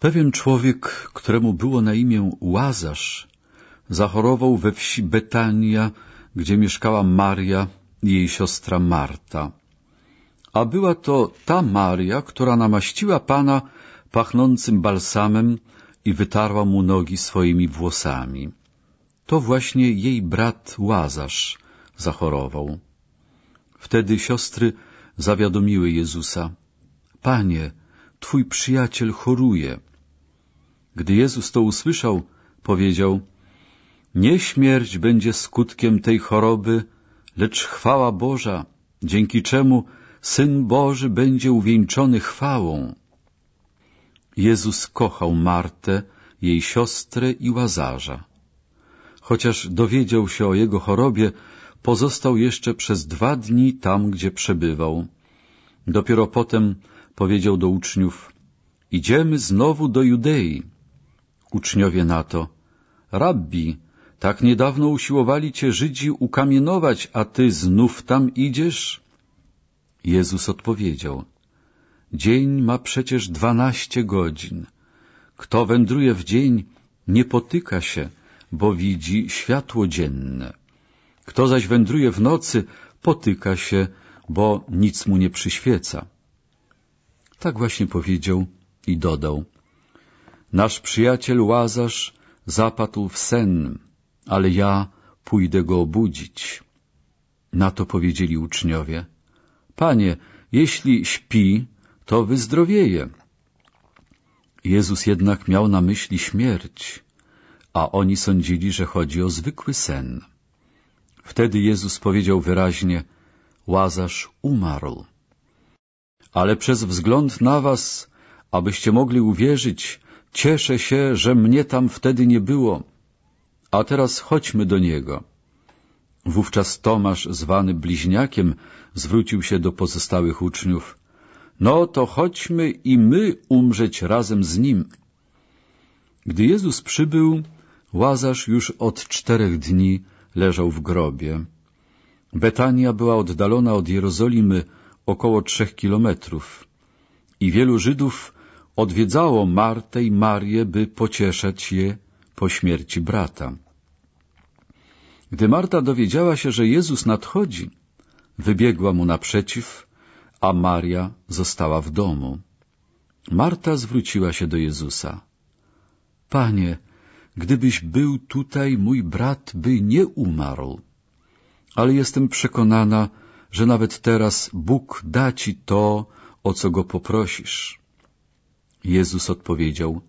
Pewien człowiek, któremu było na imię Łazarz, zachorował we wsi Betania, gdzie mieszkała Maria i jej siostra Marta. A była to ta Maria, która namaściła Pana pachnącym balsamem i wytarła mu nogi swoimi włosami. To właśnie jej brat Łazarz zachorował. Wtedy siostry zawiadomiły Jezusa. Panie, Twój przyjaciel choruje. Gdy Jezus to usłyszał, powiedział, nie śmierć będzie skutkiem tej choroby, lecz chwała Boża, dzięki czemu Syn Boży będzie uwieńczony chwałą. Jezus kochał Martę, jej siostrę i Łazarza. Chociaż dowiedział się o jego chorobie, pozostał jeszcze przez dwa dni tam, gdzie przebywał. Dopiero potem powiedział do uczniów, idziemy znowu do Judei. Uczniowie na to, rabbi, tak niedawno usiłowali cię Żydzi ukamienować, a ty znów tam idziesz? Jezus odpowiedział, dzień ma przecież dwanaście godzin. Kto wędruje w dzień, nie potyka się, bo widzi światło dzienne. Kto zaś wędruje w nocy, potyka się, bo nic mu nie przyświeca. Tak właśnie powiedział i dodał. Nasz przyjaciel Łazarz zapadł w sen, ale ja pójdę go obudzić. Na to powiedzieli uczniowie. Panie, jeśli śpi, to wyzdrowieje. Jezus jednak miał na myśli śmierć, a oni sądzili, że chodzi o zwykły sen. Wtedy Jezus powiedział wyraźnie, Łazarz umarł. Ale przez wzgląd na was, abyście mogli uwierzyć, cieszę się, że mnie tam wtedy nie było. A teraz chodźmy do niego. Wówczas Tomasz, zwany bliźniakiem, zwrócił się do pozostałych uczniów. No to chodźmy i my umrzeć razem z nim. Gdy Jezus przybył, Łazarz już od czterech dni leżał w grobie. Betania była oddalona od Jerozolimy około trzech kilometrów i wielu Żydów odwiedzało Martę i Marię, by pocieszać je po śmierci brata. Gdy Marta dowiedziała się, że Jezus nadchodzi, wybiegła mu naprzeciw, a Maria została w domu. Marta zwróciła się do Jezusa. Panie, gdybyś był tutaj, mój brat by nie umarł. Ale jestem przekonana, że nawet teraz Bóg da ci to, o co go poprosisz. Jezus odpowiedział,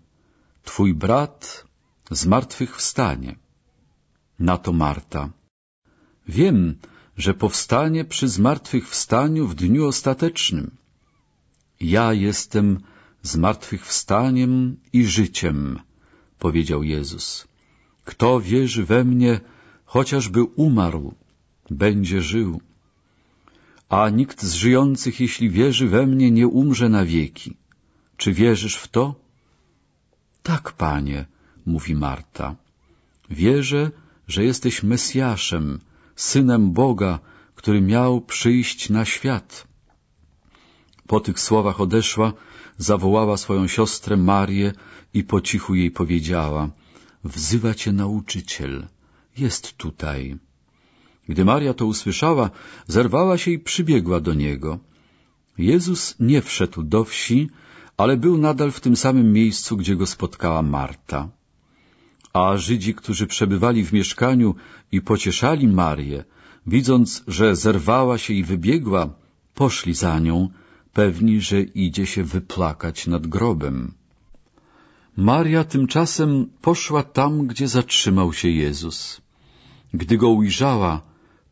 Twój brat z martwych wstanie. Na to Marta. Wiem, że powstanie przy zmartwychwstaniu w dniu ostatecznym. Ja jestem zmartwychwstaniem i życiem, powiedział Jezus. Kto wierzy we mnie, chociażby umarł, będzie żył. A nikt z żyjących, jeśli wierzy we mnie, nie umrze na wieki. Czy wierzysz w to? Tak, panie, mówi Marta. Wierzę, że jesteś Mesjaszem, Synem Boga, który miał przyjść na świat. Po tych słowach odeszła, zawołała swoją siostrę Marię i po cichu jej powiedziała — Wzywa cię nauczyciel, jest tutaj. Gdy Maria to usłyszała, zerwała się i przybiegła do niego. Jezus nie wszedł do wsi, ale był nadal w tym samym miejscu, gdzie go spotkała Marta. A Żydzi, którzy przebywali w mieszkaniu i pocieszali Marię, widząc, że zerwała się i wybiegła, poszli za nią, pewni, że idzie się wyplakać nad grobem. Maria tymczasem poszła tam, gdzie zatrzymał się Jezus. Gdy go ujrzała,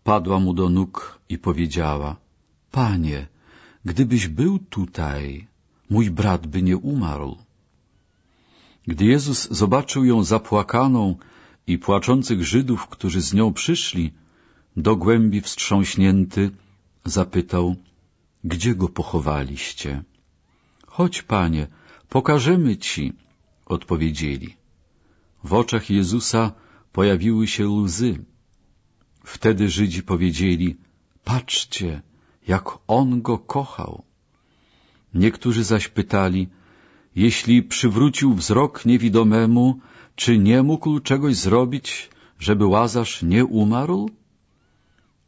padła mu do nóg i powiedziała — Panie, gdybyś był tutaj, mój brat by nie umarł. Gdy Jezus zobaczył ją zapłakaną i płaczących Żydów, którzy z nią przyszli, do głębi wstrząśnięty, zapytał, gdzie go pochowaliście? Chodź, panie, pokażemy ci, odpowiedzieli. W oczach Jezusa pojawiły się łzy. Wtedy Żydzi powiedzieli, patrzcie, jak On go kochał. Niektórzy zaś pytali, jeśli przywrócił wzrok niewidomemu, czy nie mógł czegoś zrobić, żeby Łazarz nie umarł?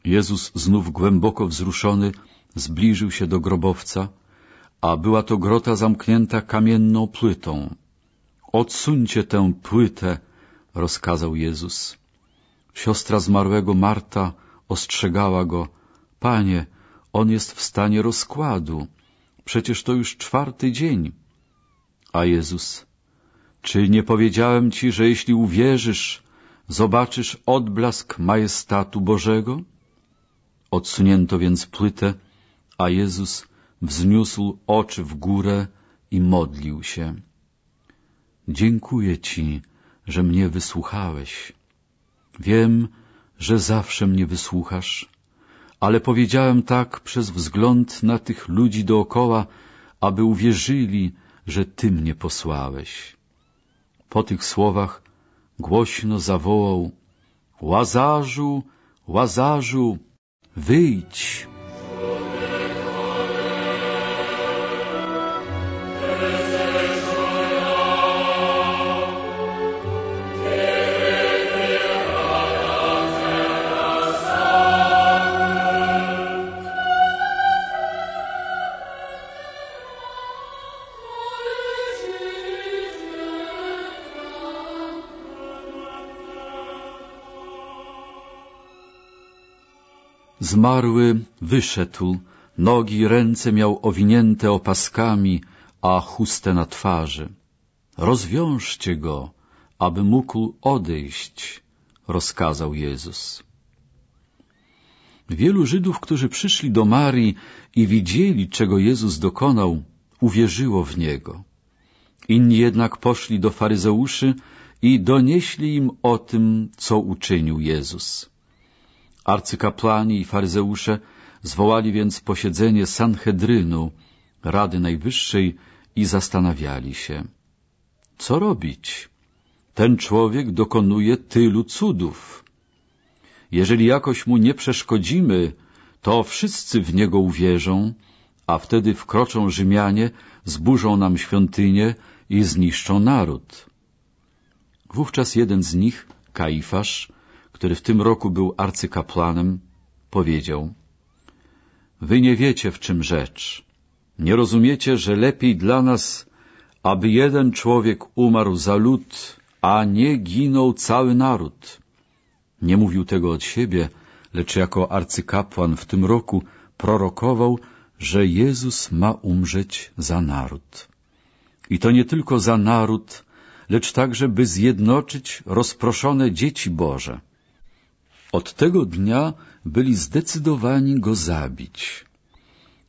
Jezus znów głęboko wzruszony zbliżył się do grobowca, a była to grota zamknięta kamienną płytą. Odsuńcie tę płytę, rozkazał Jezus. Siostra zmarłego Marta ostrzegała go, Panie, on jest w stanie rozkładu, przecież to już czwarty dzień. A Jezus, czy nie powiedziałem ci, że jeśli uwierzysz, zobaczysz odblask majestatu Bożego? Odsunięto więc płytę, a Jezus wzniósł oczy w górę i modlił się. Dziękuję Ci, że mnie wysłuchałeś. Wiem, że zawsze mnie wysłuchasz, ale powiedziałem tak przez wzgląd na tych ludzi dookoła, aby uwierzyli, że Ty mnie posłałeś. Po tych słowach głośno zawołał Łazarzu, Łazarzu, wyjdź! Zmarły wyszedł, nogi i ręce miał owinięte opaskami, a chustę na twarzy. Rozwiążcie go, aby mógł odejść, rozkazał Jezus. Wielu Żydów, którzy przyszli do Marii i widzieli, czego Jezus dokonał, uwierzyło w Niego. Inni jednak poszli do faryzeuszy i donieśli im o tym, co uczynił Jezus. Arcykapłani i faryzeusze zwołali więc posiedzenie Sanhedrynu, Rady Najwyższej i zastanawiali się, co robić? Ten człowiek dokonuje tylu cudów. Jeżeli jakoś mu nie przeszkodzimy, to wszyscy w niego uwierzą, a wtedy wkroczą Rzymianie, zburzą nam świątynię i zniszczą naród. Wówczas jeden z nich, Kaifasz, który w tym roku był arcykapłanem, powiedział Wy nie wiecie, w czym rzecz. Nie rozumiecie, że lepiej dla nas, aby jeden człowiek umarł za lud, a nie ginął cały naród. Nie mówił tego od siebie, lecz jako arcykapłan w tym roku prorokował, że Jezus ma umrzeć za naród. I to nie tylko za naród, lecz także, by zjednoczyć rozproszone dzieci Boże. Od tego dnia byli zdecydowani go zabić.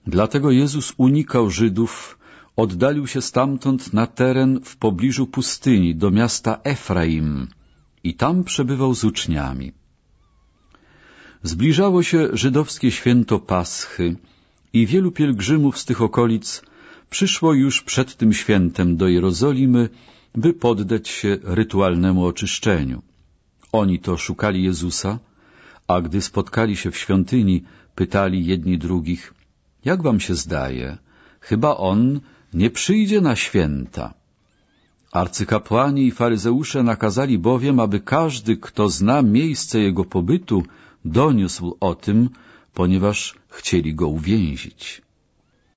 Dlatego Jezus unikał Żydów, oddalił się stamtąd na teren w pobliżu pustyni do miasta Efraim i tam przebywał z uczniami. Zbliżało się żydowskie święto Paschy i wielu pielgrzymów z tych okolic przyszło już przed tym świętem do Jerozolimy, by poddać się rytualnemu oczyszczeniu. Oni to szukali Jezusa, a gdy spotkali się w świątyni, pytali jedni drugich, jak wam się zdaje, chyba on nie przyjdzie na święta. Arcykapłani i faryzeusze nakazali bowiem, aby każdy, kto zna miejsce jego pobytu, doniósł o tym, ponieważ chcieli go uwięzić.